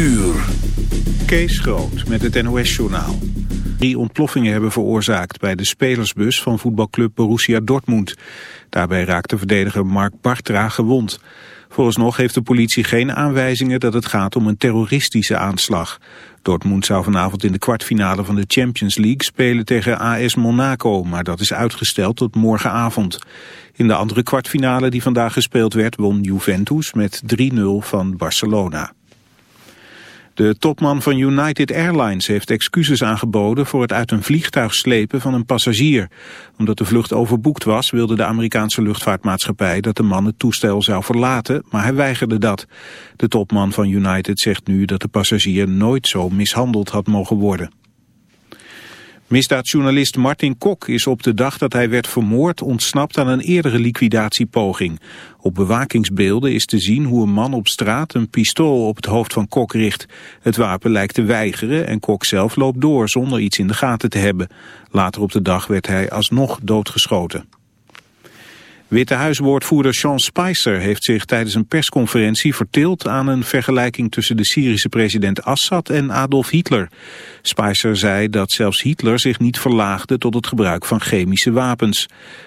uur. Kees Groot met het NOS-journaal. Drie ontploffingen hebben veroorzaakt bij de spelersbus van voetbalclub Borussia Dortmund. Daarbij raakte verdediger Mark Bartra gewond. Vooralsnog heeft de politie geen aanwijzingen dat het gaat om een terroristische aanslag. Dortmund zou vanavond in de kwartfinale van de Champions League spelen tegen AS Monaco, maar dat is uitgesteld tot morgenavond. In de andere kwartfinale die vandaag gespeeld werd won Juventus met 3-0 van Barcelona. De topman van United Airlines heeft excuses aangeboden voor het uit een vliegtuig slepen van een passagier. Omdat de vlucht overboekt was, wilde de Amerikaanse luchtvaartmaatschappij dat de man het toestel zou verlaten, maar hij weigerde dat. De topman van United zegt nu dat de passagier nooit zo mishandeld had mogen worden. Misdaadjournalist Martin Kok is op de dag dat hij werd vermoord ontsnapt aan een eerdere liquidatiepoging. Op bewakingsbeelden is te zien hoe een man op straat een pistool op het hoofd van Kok richt. Het wapen lijkt te weigeren en Kok zelf loopt door zonder iets in de gaten te hebben. Later op de dag werd hij alsnog doodgeschoten. Witte Huiswoordvoerder Sean Spicer heeft zich tijdens een persconferentie verteeld aan een vergelijking tussen de Syrische president Assad en Adolf Hitler. Spicer zei dat zelfs Hitler zich niet verlaagde tot het gebruik van chemische wapens.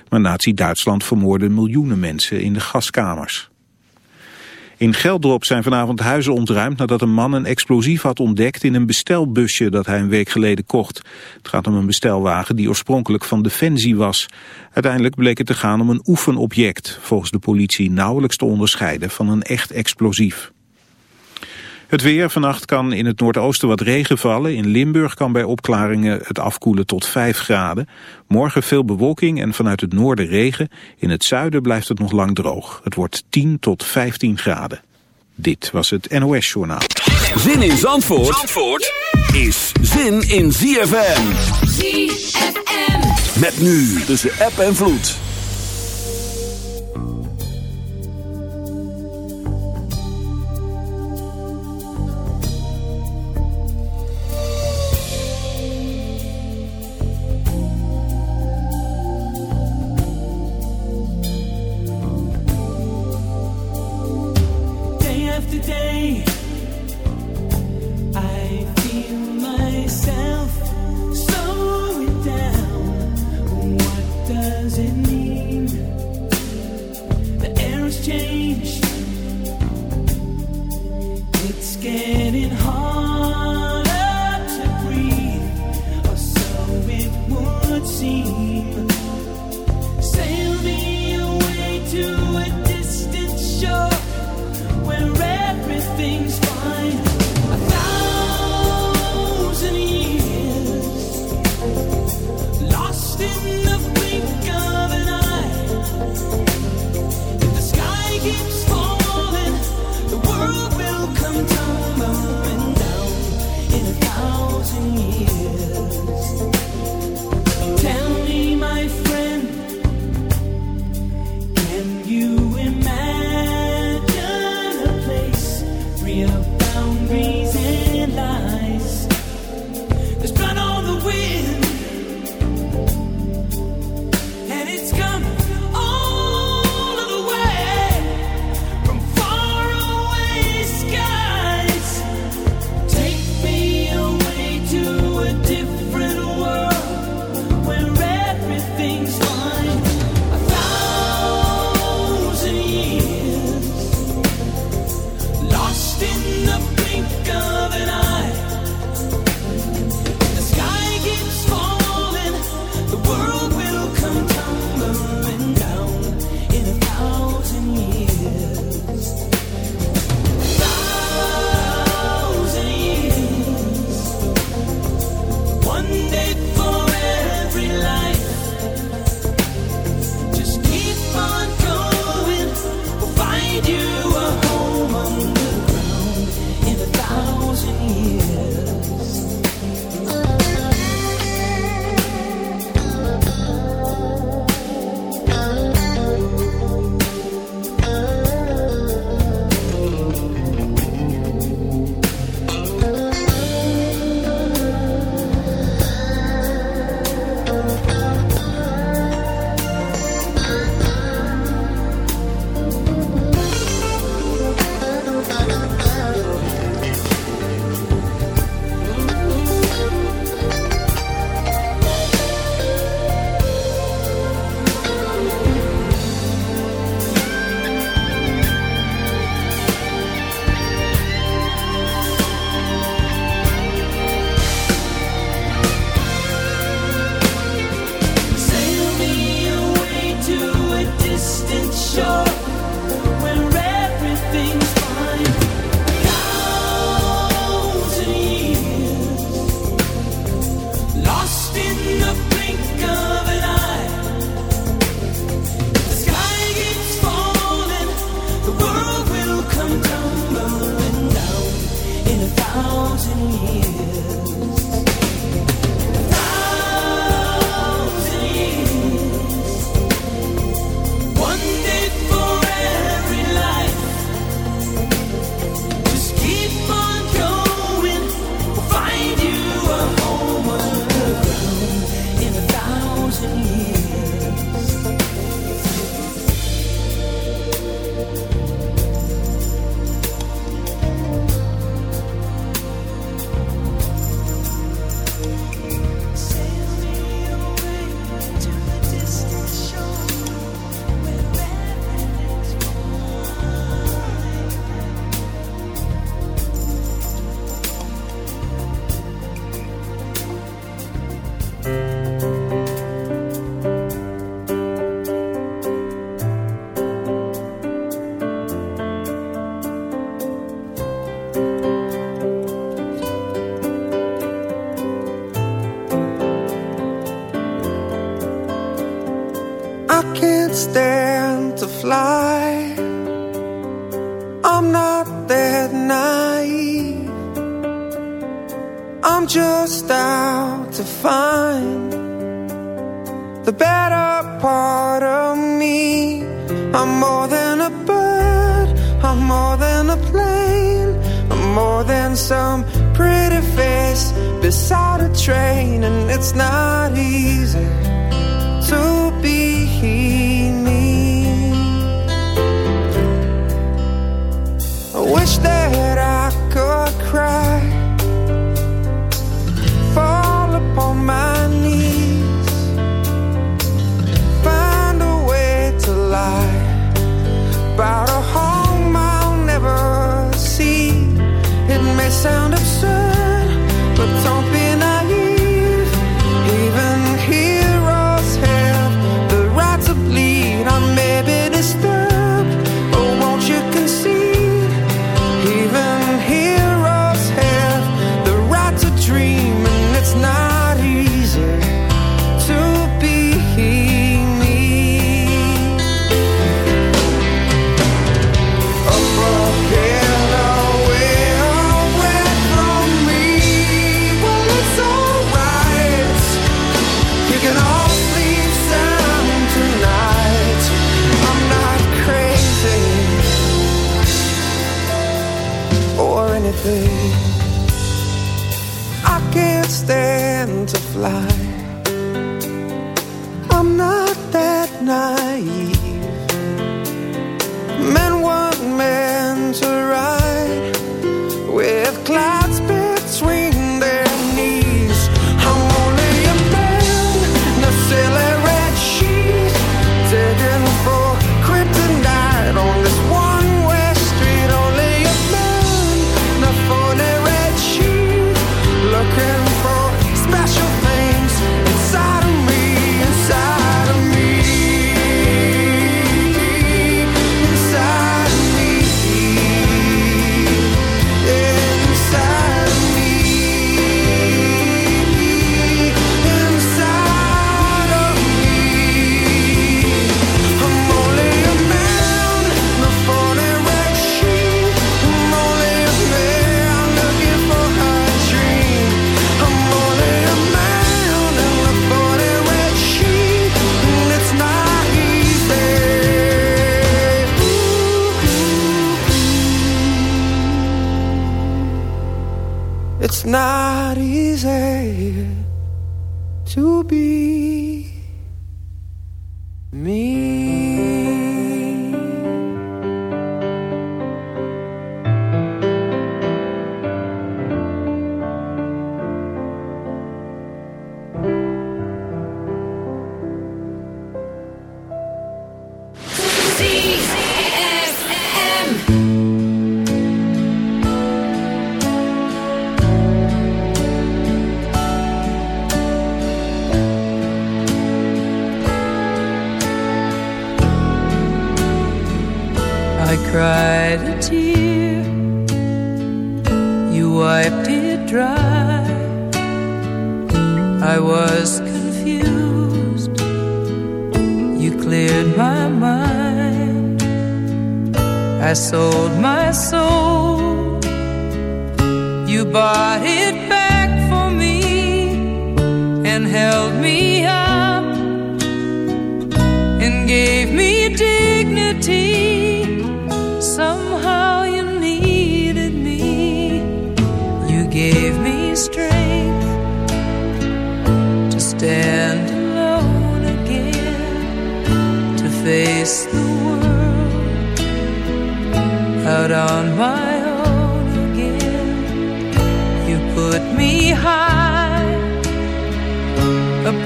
Maar nazi-Duitsland vermoorde miljoenen mensen in de gaskamers. In Geldrop zijn vanavond huizen ontruimd nadat een man een explosief had ontdekt in een bestelbusje dat hij een week geleden kocht. Het gaat om een bestelwagen die oorspronkelijk van Defensie was. Uiteindelijk bleek het te gaan om een oefenobject, volgens de politie nauwelijks te onderscheiden van een echt explosief. Het weer, vannacht kan in het noordoosten wat regen vallen. In Limburg kan bij opklaringen het afkoelen tot 5 graden. Morgen veel bewolking en vanuit het noorden regen. In het zuiden blijft het nog lang droog. Het wordt 10 tot 15 graden. Dit was het NOS Journaal. Zin in Zandvoort, Zandvoort is zin in ZFM. ZFM. Met nu tussen app en vloed.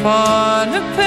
Shining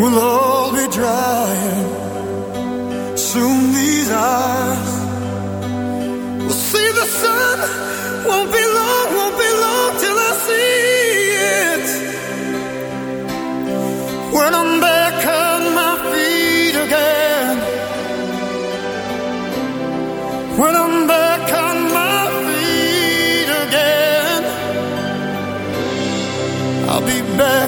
We'll all be drying. Soon these eyes will see the sun. Won't be long, won't be long till I see it. When I'm back on my feet again. When I'm back on my feet again. I'll be back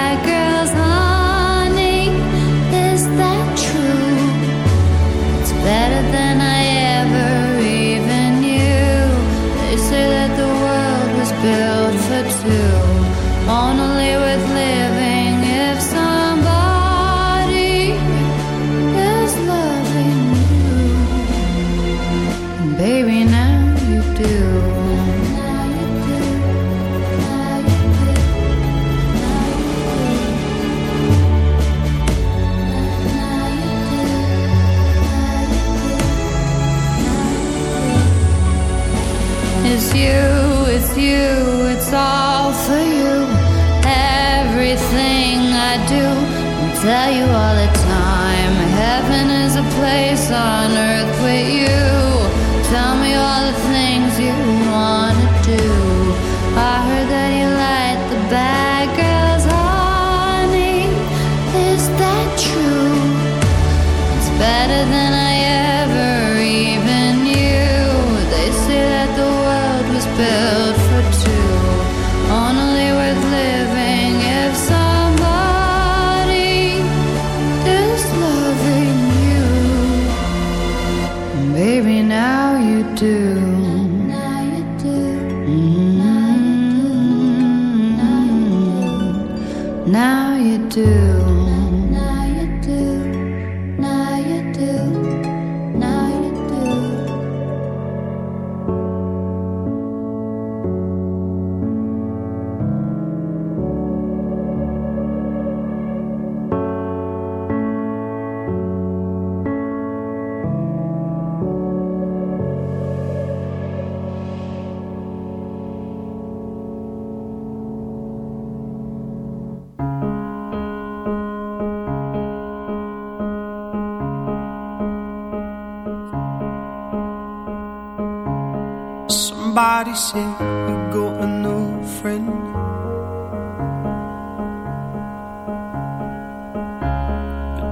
tell you all the time. Heaven is a place on earth with you.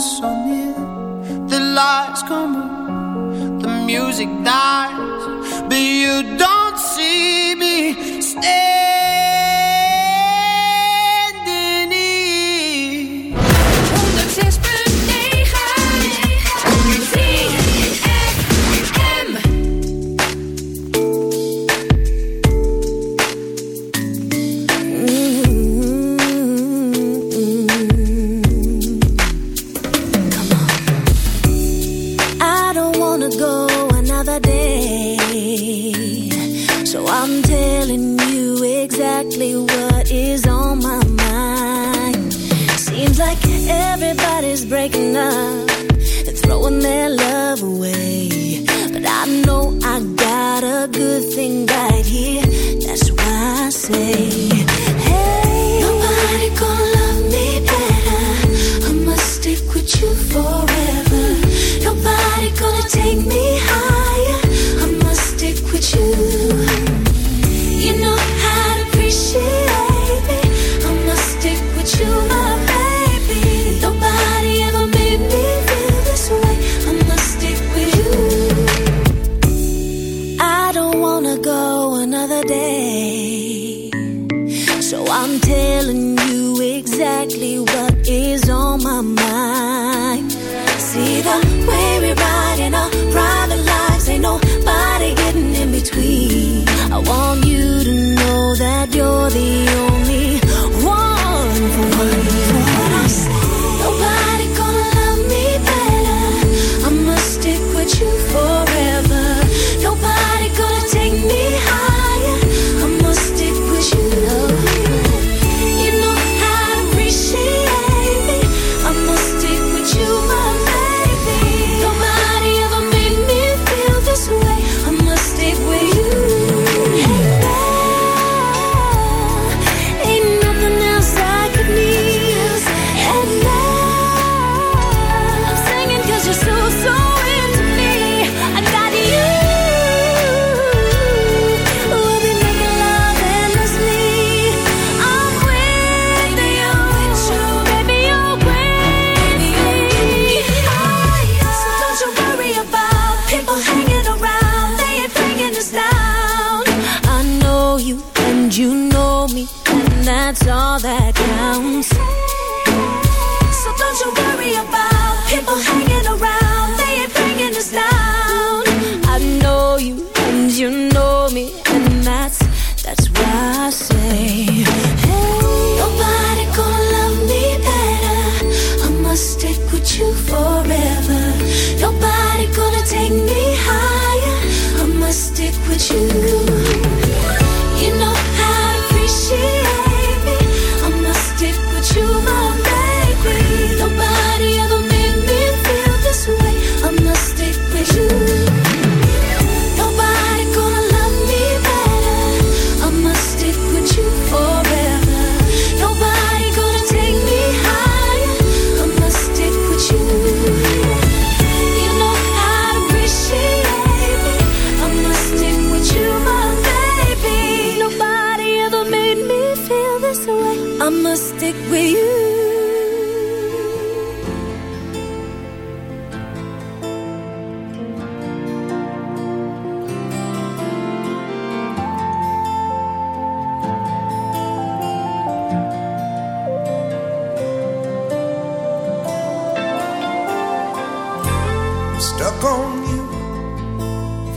so near. The lights come on, the music dies, but you don't see me stay.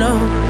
Know.